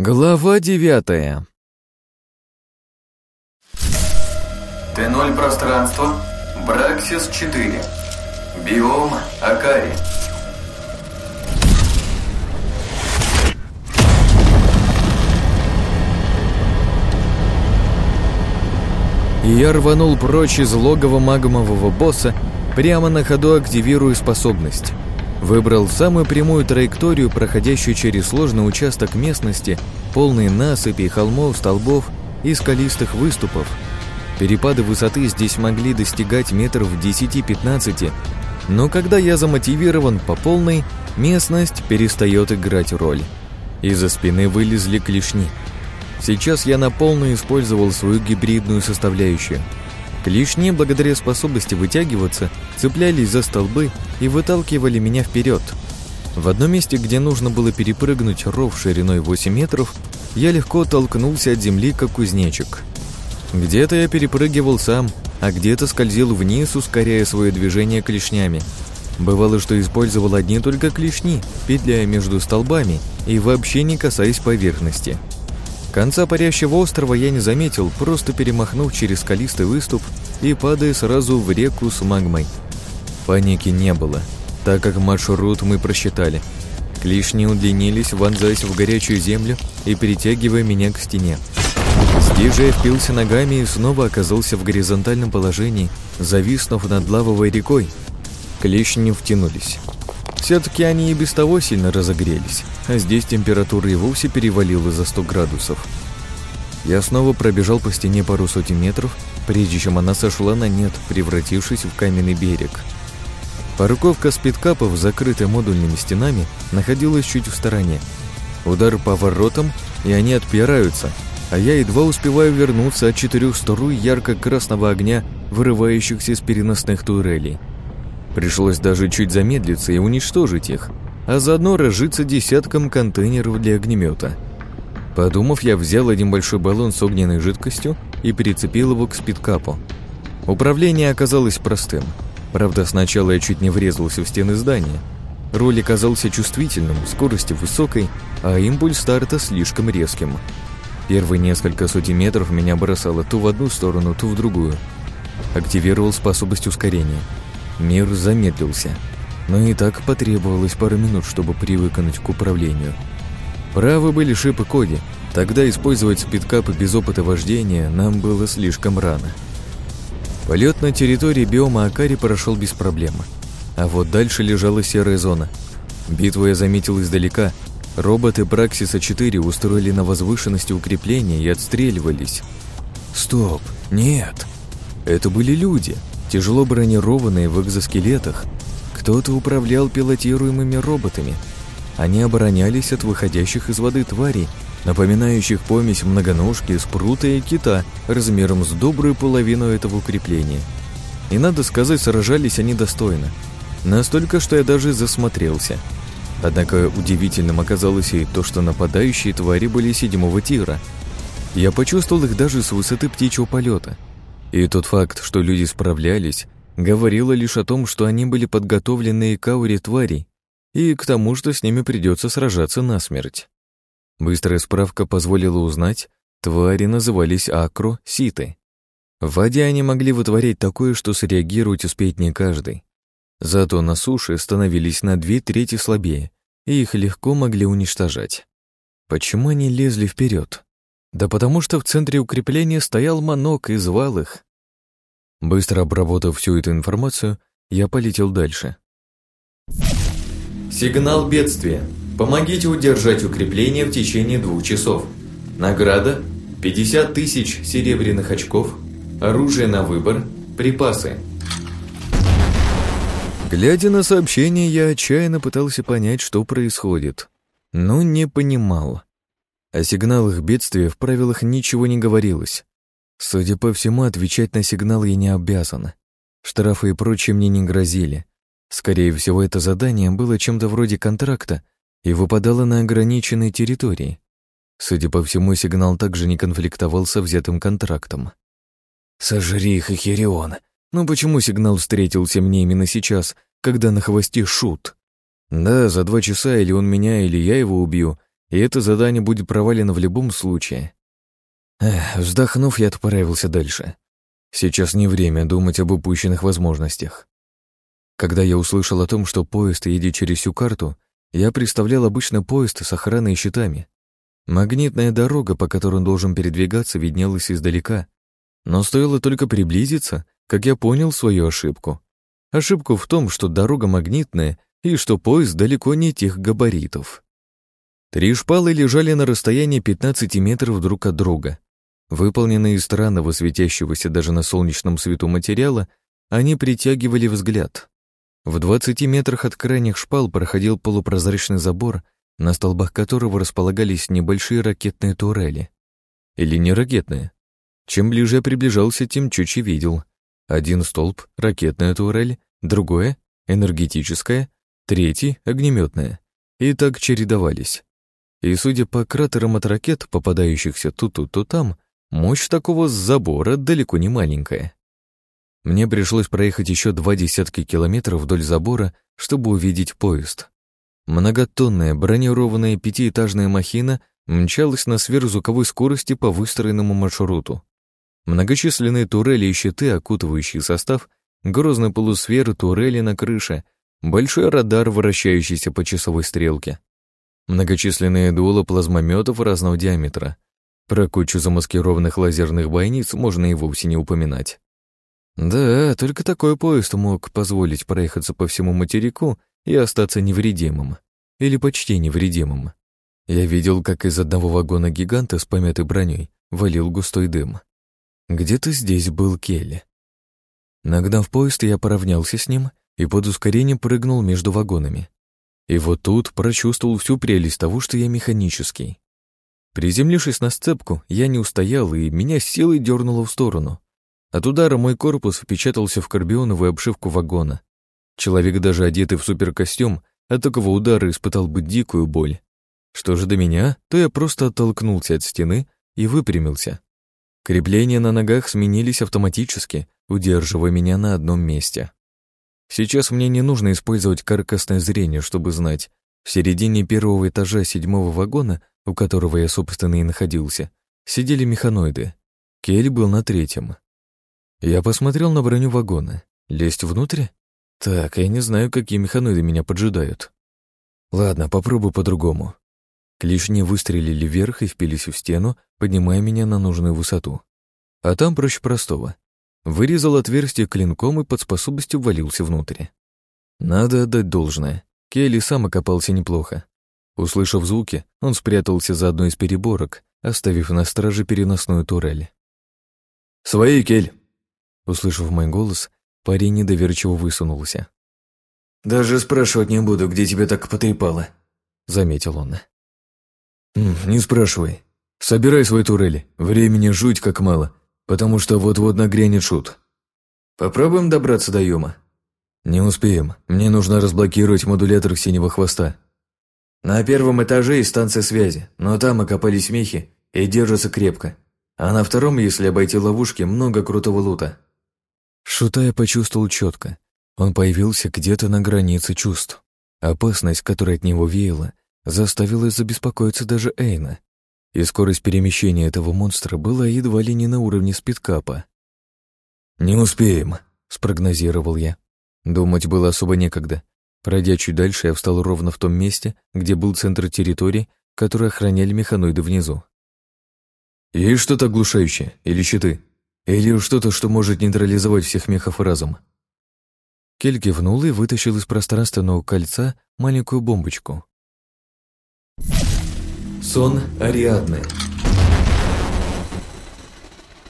Глава девятая Т0 пространство, Браксис 4, биом Акари. Я рванул прочь из логова магмового босса, прямо на ходу активируя способность. Выбрал самую прямую траекторию, проходящую через сложный участок местности, полный насыпей, холмов, столбов и скалистых выступов. Перепады высоты здесь могли достигать метров 10-15, но когда я замотивирован по полной, местность перестает играть роль. Из-за спины вылезли клешни. Сейчас я на полную использовал свою гибридную составляющую. Клешни, благодаря способности вытягиваться, цеплялись за столбы и выталкивали меня вперед. В одном месте, где нужно было перепрыгнуть ров шириной 8 метров, я легко толкнулся от земли, как кузнечик. Где-то я перепрыгивал сам, а где-то скользил вниз, ускоряя свое движение клешнями. Бывало, что использовал одни только клешни, петляя между столбами и вообще не касаясь поверхности. Конца парящего острова я не заметил, просто перемахнув через скалистый выступ и падая сразу в реку с магмой. Паники не было, так как маршрут мы просчитали. Клешни удлинились, вонзаясь в горячую землю и перетягивая меня к стене. Здесь же я впился ногами и снова оказался в горизонтальном положении, зависнув над лавовой рекой. Клешни втянулись. Все-таки они и без того сильно разогрелись, а здесь температура и вовсе перевалила за 100 градусов. Я снова пробежал по стене пару сотен метров, прежде чем она сошла на нет, превратившись в каменный берег. Парковка спидкапов, закрытая модульными стенами, находилась чуть в стороне. Удар по воротам, и они отпираются, а я едва успеваю вернуться от четырех струй ярко-красного огня, вырывающихся из переносных турелей. Пришлось даже чуть замедлиться и уничтожить их, а заодно разжиться десятком контейнеров для огнемета. Подумав, я взял один большой баллон с огненной жидкостью и перецепил его к спидкапу. Управление оказалось простым. Правда, сначала я чуть не врезался в стены здания. Руль оказался чувствительным, скорость высокой, а импульс старта слишком резким. Первые несколько сотен метров меня бросало то в одну сторону, то в другую. Активировал способность ускорения. Мир замедлился. Но и так потребовалось пару минут, чтобы привыкнуть к управлению. Правы были Шип Коди. Тогда использовать спидкапы без опыта вождения нам было слишком рано. Полет на территории биома Акари прошел без проблем. А вот дальше лежала серая зона. Битву я заметил издалека. Роботы Праксиса-4 устроили на возвышенности укрепления и отстреливались. Стоп, нет. Это были люди, тяжело бронированные в экзоскелетах. Кто-то управлял пилотируемыми роботами. Они оборонялись от выходящих из воды тварей, напоминающих помесь многоножки, спрута и кита размером с добрую половину этого укрепления. И надо сказать, сражались они достойно. Настолько, что я даже засмотрелся. Однако удивительным оказалось и то, что нападающие твари были седьмого тира. Я почувствовал их даже с высоты птичьего полета. И тот факт, что люди справлялись, говорило лишь о том, что они были подготовлены к ауре тварей, и к тому, что с ними придется сражаться насмерть. Быстрая справка позволила узнать, твари назывались акро-ситы. В воде они могли вытворять такое, что среагировать успеет не каждый. Зато на суше становились на две трети слабее, и их легко могли уничтожать. Почему они лезли вперед? Да потому что в центре укрепления стоял манок и звал их. Быстро обработав всю эту информацию, я полетел дальше. Сигнал бедствия. Помогите удержать укрепление в течение двух часов. Награда – 50 тысяч серебряных очков, оружие на выбор, припасы. Глядя на сообщение, я отчаянно пытался понять, что происходит, но не понимал. О сигналах бедствия в правилах ничего не говорилось. Судя по всему, отвечать на сигнал я не обязан. Штрафы и прочее мне не грозили. Скорее всего, это задание было чем-то вроде контракта и выпадало на ограниченной территории. Судя по всему, сигнал также не конфликтовал со взятым контрактом. «Сожри их, Эхирион! Ну почему сигнал встретился мне именно сейчас, когда на хвосте шут? Да, за два часа или он меня, или я его убью, и это задание будет провалено в любом случае. Эх, вздохнув, я отправился дальше. Сейчас не время думать об упущенных возможностях. Когда я услышал о том, что поезд едет через всю карту, я представлял обычный поезд с охраной и щитами. Магнитная дорога, по которой он должен передвигаться, виднелась издалека. Но стоило только приблизиться, как я понял свою ошибку. Ошибку в том, что дорога магнитная и что поезд далеко не тех габаритов. Три шпалы лежали на расстоянии 15 метров друг от друга. Выполненные из странного, светящегося даже на солнечном свету материала, они притягивали взгляд. В 20 метрах от крайних шпал проходил полупрозрачный забор, на столбах которого располагались небольшие ракетные турели. Или не ракетные. Чем ближе приближался, тем чуть видел. Один столб — ракетная турель, другое — энергетическая, третий — огнеметная. И так чередовались. И судя по кратерам от ракет, попадающихся то тут, то там, мощь такого забора далеко не маленькая. Мне пришлось проехать еще два десятка километров вдоль забора, чтобы увидеть поезд. Многотонная бронированная пятиэтажная махина мчалась на сверхзвуковой скорости по выстроенному маршруту. Многочисленные турели и щиты, окутывающие состав, грозные полусферы турели на крыше, большой радар, вращающийся по часовой стрелке. Многочисленные дула плазмометов разного диаметра. Про кучу замаскированных лазерных бойниц можно и вовсе не упоминать. Да, только такой поезд мог позволить проехаться по всему материку и остаться невредимым. Или почти невредимым. Я видел, как из одного вагона гиганта с помятой броней валил густой дым. Где-то здесь был Келли. Нагнав поезд, я поравнялся с ним и под ускорением прыгнул между вагонами. И вот тут прочувствовал всю прелесть того, что я механический. Приземлившись на сцепку, я не устоял, и меня силой дернуло в сторону. От удара мой корпус впечатался в карбионовую обшивку вагона. Человек, даже одетый в суперкостюм, от такого удара испытал бы дикую боль. Что же до меня, то я просто оттолкнулся от стены и выпрямился. Крепления на ногах сменились автоматически, удерживая меня на одном месте. Сейчас мне не нужно использовать каркасное зрение, чтобы знать, в середине первого этажа седьмого вагона, у которого я, собственно, и находился, сидели механоиды. Кель был на третьем. Я посмотрел на броню вагона. Лезть внутрь? Так, я не знаю, какие механоиды меня поджидают. Ладно, попробую по-другому. Клешни выстрелили вверх и впились в стену, поднимая меня на нужную высоту. А там проще простого. Вырезал отверстие клинком и под способностью ввалился внутрь. Надо отдать должное. Келли сам окопался неплохо. Услышав звуки, он спрятался за одной из переборок, оставив на страже переносную турель. «Свои, Кель!» Услышав мой голос, парень недоверчиво высунулся. «Даже спрашивать не буду, где тебя так потрепало», — заметил он. «Не спрашивай. Собирай свои турели. Времени жуть как мало потому что вот-вот нагрянет шут. Попробуем добраться до Юма? Не успеем. Мне нужно разблокировать модулятор синего хвоста. На первом этаже есть станция связи, но там окопались мехи и держатся крепко. А на втором, если обойти ловушки, много крутого лута. Шута я почувствовал четко. Он появился где-то на границе чувств. Опасность, которая от него веяла, заставила забеспокоиться даже Эйна и скорость перемещения этого монстра была едва ли не на уровне спидкапа. «Не успеем», — спрогнозировал я. Думать было особо некогда. Пройдя чуть дальше, я встал ровно в том месте, где был центр территории, который охраняли механоиды внизу. «Есть что-то оглушающее? Или щиты? Или что-то, что может нейтрализовать всех мехов разом?» Кель кивнул и вытащил из пространственного кольца маленькую бомбочку. Сон Ариадны.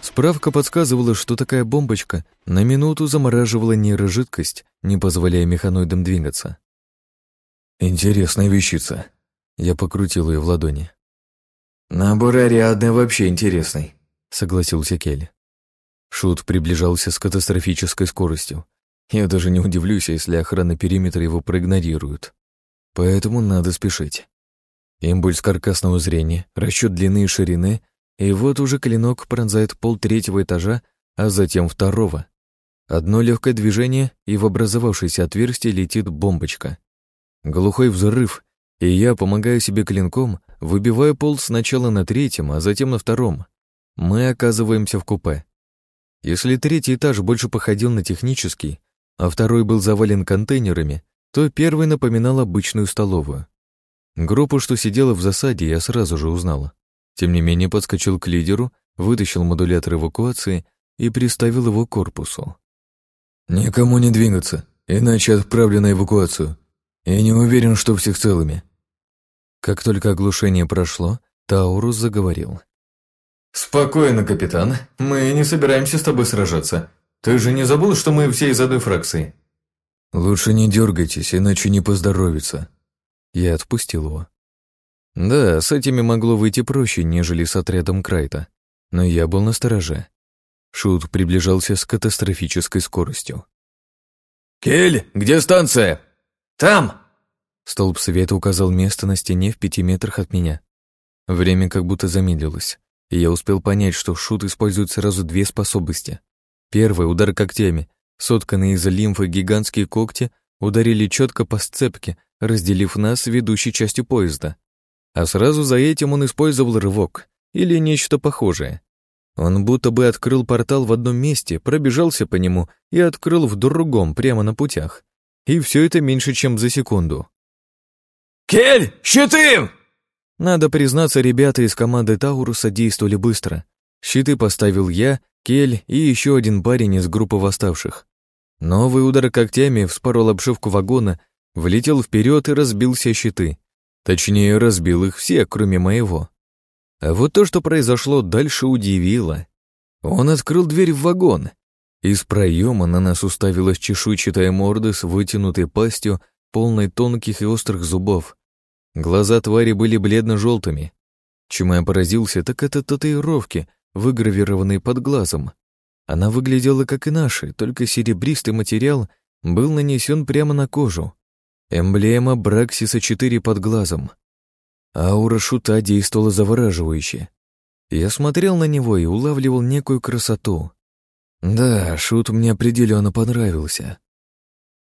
Справка подсказывала, что такая бомбочка на минуту замораживала нейрожидкость, не позволяя механоидам двигаться. «Интересная вещица». Я покрутил ее в ладони. «Набор Ариадны вообще интересный», — согласился Келли. Шут приближался с катастрофической скоростью. Я даже не удивлюсь, если охрана периметра его проигнорирует. Поэтому надо спешить. Импульс каркасного зрения, расчет длины и ширины, и вот уже клинок пронзает пол третьего этажа, а затем второго. Одно легкое движение, и в образовавшееся отверстие летит бомбочка. Глухой взрыв, и я, помогая себе клинком, выбиваю пол сначала на третьем, а затем на втором. Мы оказываемся в купе. Если третий этаж больше походил на технический, а второй был завален контейнерами, то первый напоминал обычную столовую. Группу, что сидела в засаде, я сразу же узнала. Тем не менее подскочил к лидеру, вытащил модулятор эвакуации и приставил его к корпусу. «Никому не двигаться, иначе отправлю на эвакуацию. Я не уверен, что всех целыми». Как только оглушение прошло, Таурус заговорил. «Спокойно, капитан. Мы не собираемся с тобой сражаться. Ты же не забыл, что мы все из одной фракции?» «Лучше не дергайтесь, иначе не поздоровится». Я отпустил его. Да, с этими могло выйти проще, нежели с отрядом Крайта, но я был на стороже. Шут приближался с катастрофической скоростью. «Кель, где станция?» «Там!» Столб света указал место на стене в пяти метрах от меня. Время как будто замедлилось, и я успел понять, что Шут использует сразу две способности. Первый — удар когтями. Сотканные из лимфы гигантские когти ударили четко по сцепке, разделив нас ведущей частью поезда. А сразу за этим он использовал рывок или нечто похожее. Он будто бы открыл портал в одном месте, пробежался по нему и открыл в другом, прямо на путях. И все это меньше, чем за секунду. «Кель, щиты!» Надо признаться, ребята из команды Тауруса действовали быстро. Щиты поставил я, Кель и еще один парень из группы восставших. Новый удар когтями вспорол обшивку вагона, влетел вперед и разбил все щиты. Точнее, разбил их все, кроме моего. А вот то, что произошло дальше, удивило. Он открыл дверь в вагон. Из проема на нас уставилась чешуйчатая морда с вытянутой пастью, полной тонких и острых зубов. Глаза твари были бледно-желтыми. Чему я поразился, так это татуировки, выгравированные под глазом. Она выглядела как и наши, только серебристый материал был нанесен прямо на кожу. Эмблема Браксиса-4 под глазом. Аура шута действовала завораживающе. Я смотрел на него и улавливал некую красоту. Да, шут мне определенно понравился.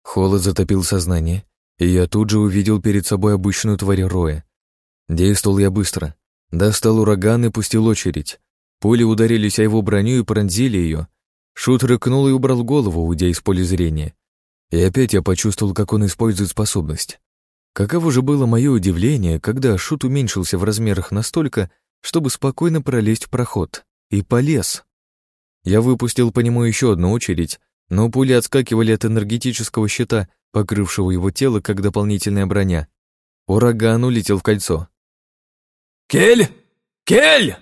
Холод затопил сознание, и я тут же увидел перед собой обычную тварь Роя. Действовал я быстро. Достал ураган и пустил очередь. Пули ударились о его броню и пронзили ее. Шут рыкнул и убрал голову, уйдя из поля зрения. И опять я почувствовал, как он использует способность. Каково же было мое удивление, когда шут уменьшился в размерах настолько, чтобы спокойно пролезть в проход. И полез. Я выпустил по нему еще одну очередь, но пули отскакивали от энергетического щита, покрывшего его тело, как дополнительная броня. Ураган улетел в кольцо. «Кель! Кель!»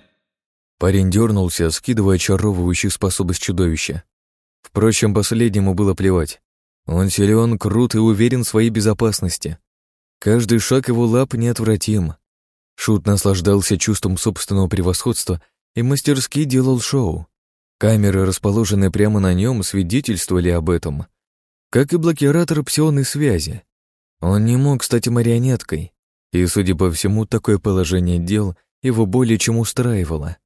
Парень дернулся, скидывая очаровывающую способность чудовища. Впрочем, последнему было плевать. Он силен, крут и уверен в своей безопасности. Каждый шаг его лап неотвратим. Шут наслаждался чувством собственного превосходства и мастерски делал шоу. Камеры, расположенные прямо на нем, свидетельствовали об этом. Как и блокиратор псионной связи. Он не мог стать марионеткой, и, судя по всему, такое положение дел его более чем устраивало.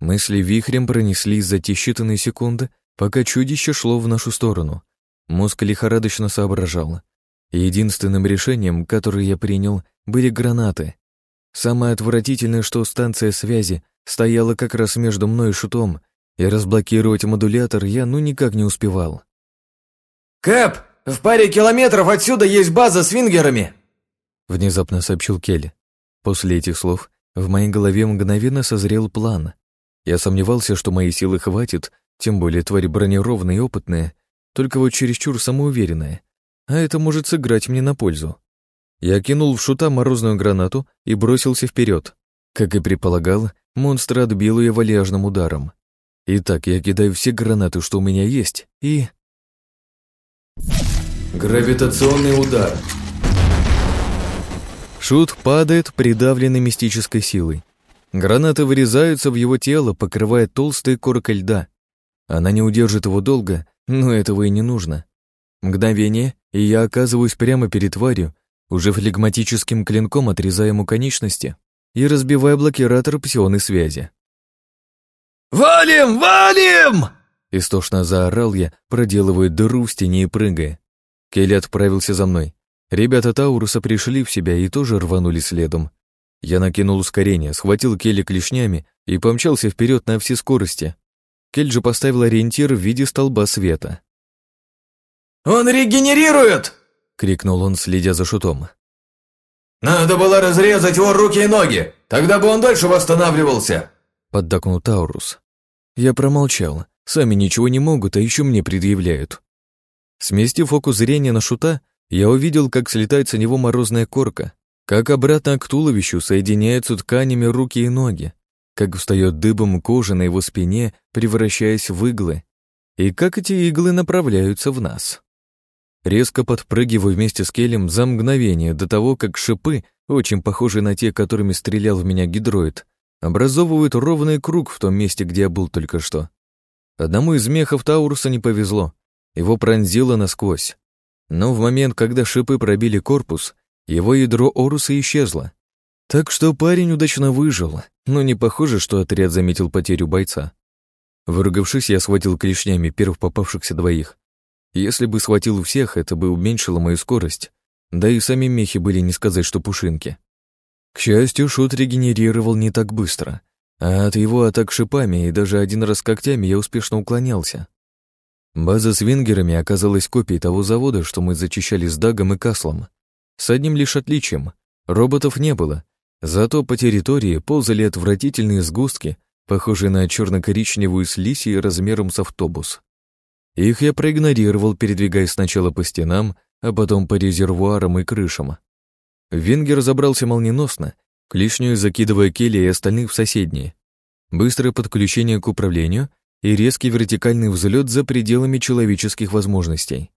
Мысли вихрем пронеслись за те считанные секунды, пока чудище шло в нашу сторону. Мозг лихорадочно соображал. Единственным решением, которое я принял, были гранаты. Самое отвратительное, что станция связи стояла как раз между мной и шутом, и разблокировать модулятор я ну никак не успевал. «Кэп, в паре километров отсюда есть база с вингерами!» Внезапно сообщил Келли. После этих слов в моей голове мгновенно созрел план. Я сомневался, что моей силы хватит, тем более тварь бронированная и опытная, только вот чересчур самоуверенная, а это может сыграть мне на пользу. Я кинул в шута морозную гранату и бросился вперед. Как и предполагал, монстр отбил ее вальяжным ударом. Итак, я кидаю все гранаты, что у меня есть, и... Гравитационный удар. Шут падает, придавленный мистической силой. Гранаты вырезаются в его тело, покрывая толстой коркой льда. Она не удержит его долго, но этого и не нужно. Мгновение, и я оказываюсь прямо перед тварью, уже флегматическим клинком отрезая ему конечности и разбивая блокиратор псионной связи. «Валим! Валим!» Истошно заорал я, проделывая дыру в стене и прыгая. Келли отправился за мной. Ребята Тауруса пришли в себя и тоже рванули следом. Я накинул ускорение, схватил Келли клешнями и помчался вперед на все скорости. Кель же поставил ориентир в виде столба света. «Он регенерирует!» — крикнул он, следя за шутом. «Надо было разрезать его руки и ноги, тогда бы он дольше восстанавливался!» — поддакнул Таурус. Я промолчал. Сами ничего не могут, а еще мне предъявляют. Сместив фокус зрения на шута, я увидел, как слетает с него морозная корка, как обратно к туловищу соединяются тканями руки и ноги, как встает дыбом кожа на его спине, превращаясь в иглы, и как эти иглы направляются в нас. Резко подпрыгиваю вместе с Келем за мгновение до того, как шипы, очень похожие на те, которыми стрелял в меня гидроид, образовывают ровный круг в том месте, где я был только что. Одному из мехов Тауруса не повезло. Его пронзило насквозь. Но в момент, когда шипы пробили корпус, его ядро Оруса исчезло. Так что парень удачно выжил, но не похоже, что отряд заметил потерю бойца. Выругавшись, я схватил клешнями первых попавшихся двоих. Если бы схватил всех, это бы уменьшило мою скорость. Да и сами мехи были не сказать, что пушинки. К счастью, шут регенерировал не так быстро, а от его атак шипами и даже один раз когтями я успешно уклонялся. База с вингерами оказалась копией того завода, что мы зачищали с Дагом и Каслом. С одним лишь отличием. Роботов не было. Зато по территории ползали отвратительные сгустки, похожие на черно-коричневую слизь и размером с автобус. Их я проигнорировал, передвигаясь сначала по стенам, а потом по резервуарам и крышам. Вингер забрался молниеносно, клешню закидывая Келли и остальных в соседние. Быстрое подключение к управлению — и резкий вертикальный взлет за пределами человеческих возможностей.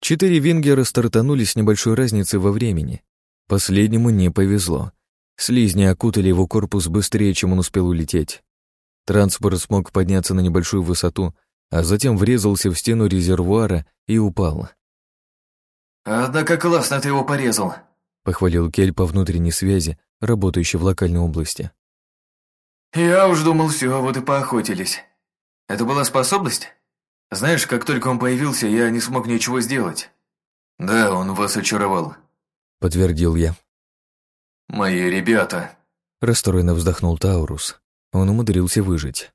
Четыре вингера стартанули с небольшой разницей во времени. Последнему не повезло. Слизни окутали его корпус быстрее, чем он успел улететь. Транспорт смог подняться на небольшую высоту, а затем врезался в стену резервуара и упал. «Однако классно ты его порезал», — похвалил Кель по внутренней связи, работающей в локальной области. «Я уж думал, все, вот и поохотились». Это была способность? Знаешь, как только он появился, я не смог ничего сделать. Да, он вас очаровал. Подтвердил я. Мои ребята. Расстроенно вздохнул Таурус. Он умудрился выжить.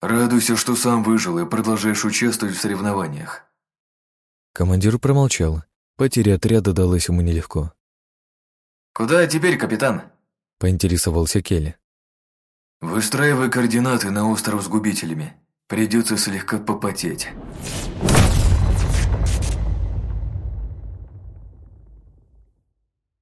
Радуйся, что сам выжил и продолжаешь участвовать в соревнованиях. Командир промолчал. Потеря отряда далась ему нелегко. «Куда теперь, капитан?» — поинтересовался Келли. Выстраивай координаты на остров с губителями. Придется слегка попотеть.